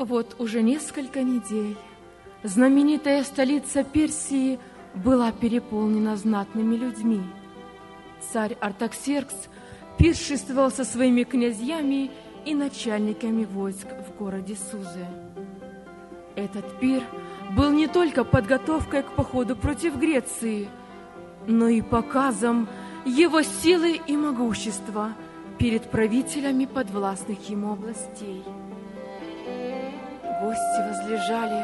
Вот уже несколько недель знаменитая столица Персии была переполнена знатными людьми. Царь Артаксеркс пиршествовал со своими князьями и начальниками войск в городе Сузе. Этот пир был не только подготовкой к походу против Греции, но и показом его силы и могущества перед правителями подвластных ему областей. Гости возлежали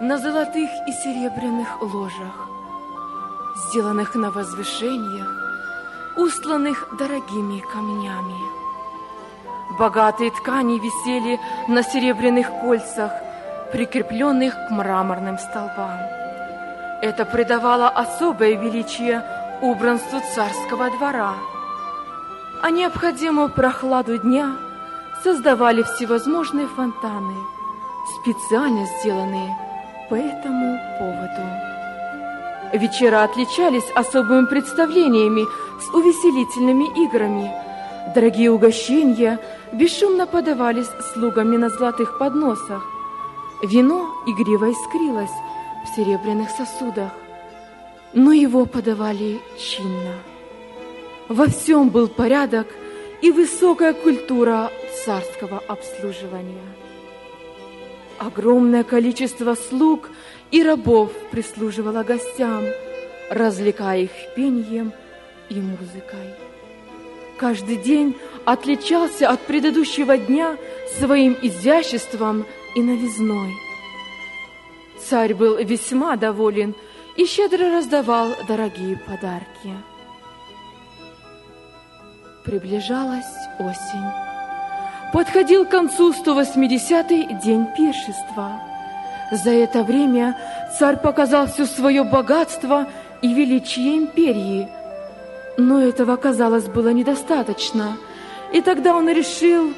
на золотых и серебряных ложах, сделанных на возвышениях, устланных дорогими камнями. Богатые ткани висели на серебряных кольцах, прикрепленных к мраморным столбам. Это придавало особое величие убранству царского двора, а необходимую прохладу дня создавали всевозможные фонтаны, специально сделанные по этому поводу. Вечера отличались особыми представлениями с увеселительными играми. Дорогие угощения бесшумно подавались слугами на золотых подносах. Вино игриво искрилось в серебряных сосудах, но его подавали чинно. Во всем был порядок и высокая культура царского обслуживания. Огромное количество слуг и рабов прислуживало гостям, развлекая их пением и музыкой. Каждый день отличался от предыдущего дня своим изяществом и новизной. Царь был весьма доволен и щедро раздавал дорогие подарки. Приближалась осень. Подходил к концу 180-й день пиршества. За это время царь показал все свое богатство и величие империи. Но этого, казалось, было недостаточно. И тогда он решил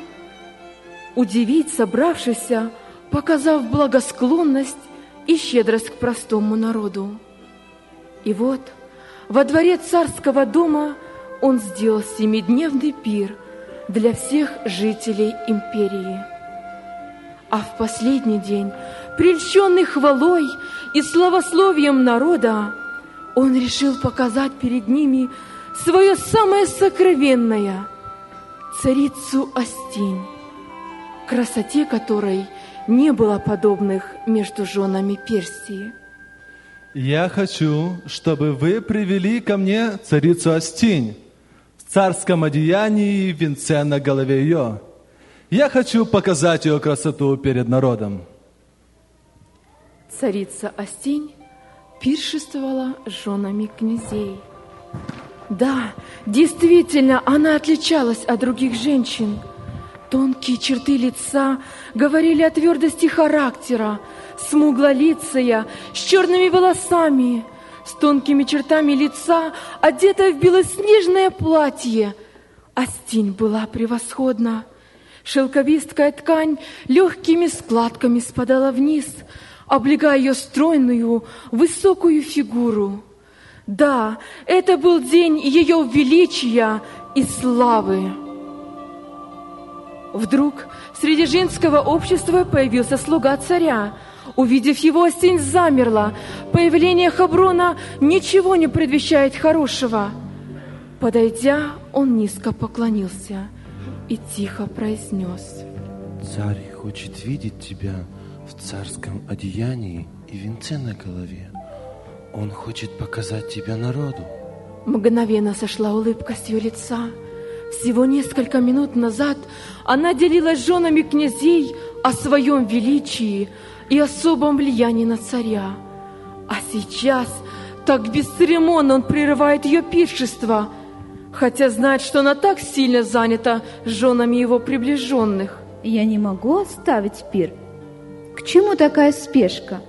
удивить собравшихся, показав благосклонность и щедрость к простому народу. И вот во дворе царского дома он сделал семидневный пир для всех жителей империи. А в последний день, прельщенный хвалой и славословием народа, он решил показать перед ними свое самое сокровенное – царицу Астинь, красоте которой не было подобных между женами Персии. Я хочу, чтобы вы привели ко мне царицу Астинь в царском одеянии и венце на голове ее. Я хочу показать ее красоту перед народом. Царица Астинь пиршествовала с женами князей. Да, действительно, она отличалась от других женщин. Тонкие черты лица говорили о твердости характера, смуглолицая, с черными волосами, с тонкими чертами лица, одетая в белоснежное платье. Астинь была превосходна. Шелковисткая ткань легкими складками спадала вниз, облегая ее стройную, высокую фигуру. Да, это был день ее величия и славы. Вдруг среди женского общества появился слуга царя. Увидев его, Астинь замерла. Появление Хаброна ничего не предвещает хорошего. Подойдя, он низко поклонился и тихо произнес. Царь хочет видеть тебя в царском одеянии и венце на голове. Он хочет показать тебя народу. Мгновенно сошла улыбка с ее лица. Всего несколько минут назад она делилась с женами князей о своем величии и особом влиянии на царя. А сейчас так бесцеремонно он прерывает ее пиршество, хотя знает, что она так сильно занята женами его приближенных. Я не могу оставить пир. К чему такая спешка?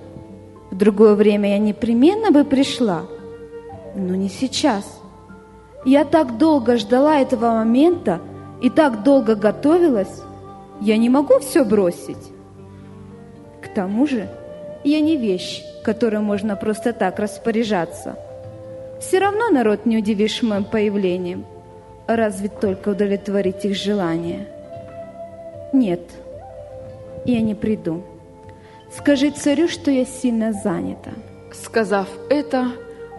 В другое время я непременно бы пришла, но не сейчас. Я так долго ждала этого момента и так долго готовилась. Я не могу все бросить. Тому же я не вещь, которой можно просто так распоряжаться. Все равно народ не удивишь моим появлением, разве только удовлетворить их желания. Нет, я не приду. Скажи царю, что я сильно занята. Сказав это,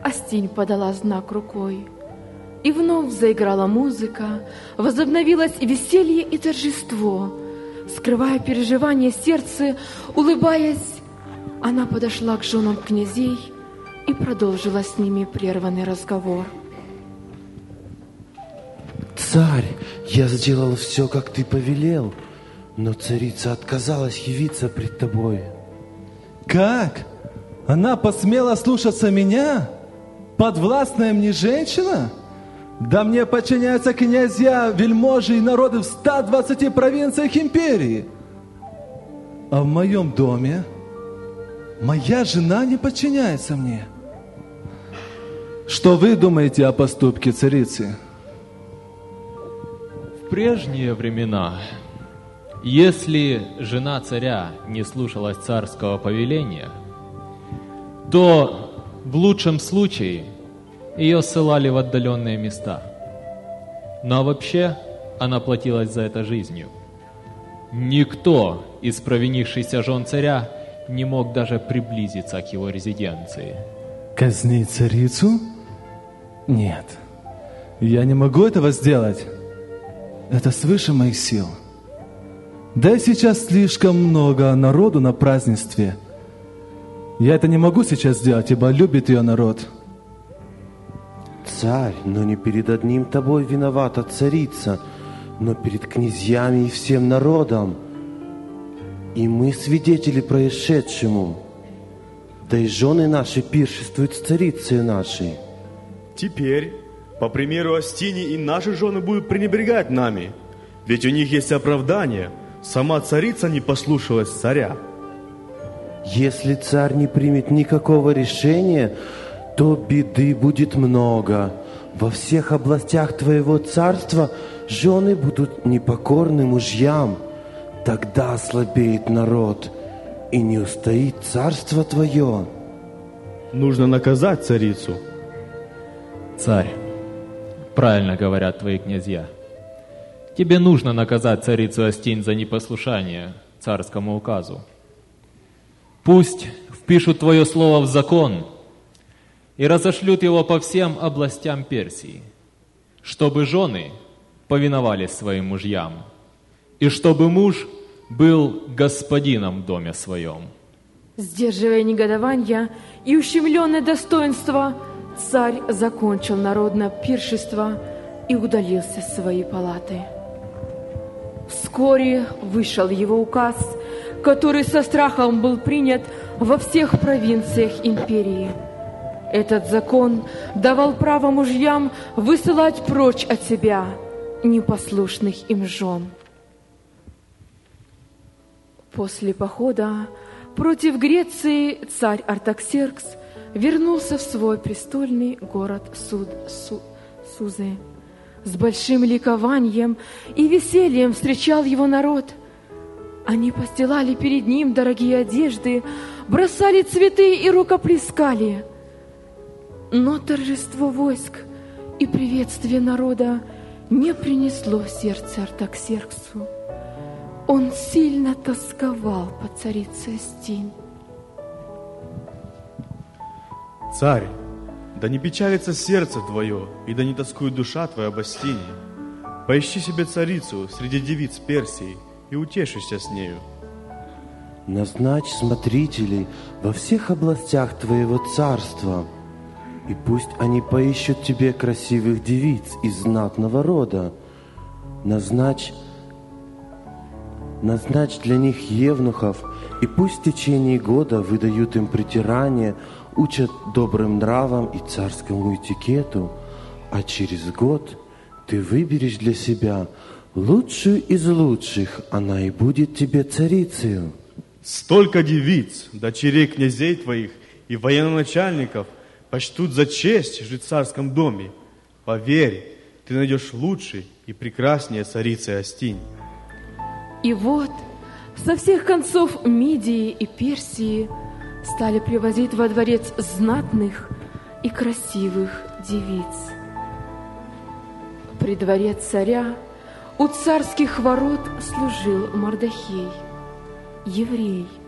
Астинь подала знак рукой. И вновь заиграла музыка, возобновилось веселье и торжество. Скрывая переживания сердца, улыбаясь, она подошла к женам князей и продолжила с ними прерванный разговор. Царь, я сделал все, как ты повелел, но царица отказалась явиться пред тобой. Как? Она посмела слушаться меня? Подвластная мне женщина? Да мне подчиняются князья, вельможи и народы в 120 провинциях империи. А в моем доме моя жена не подчиняется мне. Что вы думаете о поступке царицы? В прежние времена, если жена царя не слушалась царского повеления, то в лучшем случае ее ссылали в отдаленные места. Но вообще она платилась за это жизнью. Никто из провинившихся жен царя не мог даже приблизиться к его резиденции. Казнить царицу? Нет. Я не могу этого сделать. Это свыше моих сил. Да и сейчас слишком много народу на празднестве. Я это не могу сейчас сделать, ибо любит ее народ. Царь, но не перед одним тобой виновата царица, но перед князьями и всем народом. И мы свидетели происшедшему. Да и жены наши пиршествуют с царицей нашей. Теперь, по примеру Астини, и наши жены будут пренебрегать нами. Ведь у них есть оправдание. Сама царица не послушалась царя. Если царь не примет никакого решения, то беды будет много. Во всех областях твоего царства жены будут непокорны мужьям. Тогда ослабеет народ, и не устоит царство твое. Нужно наказать царицу. Царь, правильно говорят твои князья. Тебе нужно наказать царицу Астинь за непослушание царскому указу. Пусть впишут твое слово в закон и разошлют его по всем областям Персии, чтобы жены повиновались своим мужьям, и чтобы муж был господином в доме своем. Сдерживая негодование и ущемленное достоинство, царь закончил народное пиршество и удалился в свои палаты. Вскоре вышел его указ, который со страхом был принят во всех провинциях империи. Этот закон давал право мужьям высылать прочь от себя непослушных им жен. После похода против Греции царь Артаксеркс вернулся в свой престольный город Суд, Су, Сузы. С большим ликованием и весельем встречал его народ. Они постилали перед ним дорогие одежды, бросали цветы и рукоплескали. Но торжество войск и приветствие народа не принесло сердце Артаксерксу. Он сильно тосковал по царице Астинь. Царь, да не печалится сердце твое, и да не тоскует душа твоя об Астине. Поищи себе царицу среди девиц Персии и утешишься с нею. Назначь смотрителей во всех областях твоего царства, и пусть они поищут тебе красивых девиц из знатного рода. Назначь, назначь для них евнухов, и пусть в течение года выдают им притирание, учат добрым нравам и царскому этикету, а через год ты выберешь для себя лучшую из лучших, она и будет тебе царицей. Столько девиц, дочерей князей твоих и военачальников почтут за честь жить в царском доме. Поверь, ты найдешь лучшей и прекраснее царицы Астинь. И вот со всех концов Мидии и Персии стали привозить во дворец знатных и красивых девиц. При дворе царя у царских ворот служил Мардахей. еврей –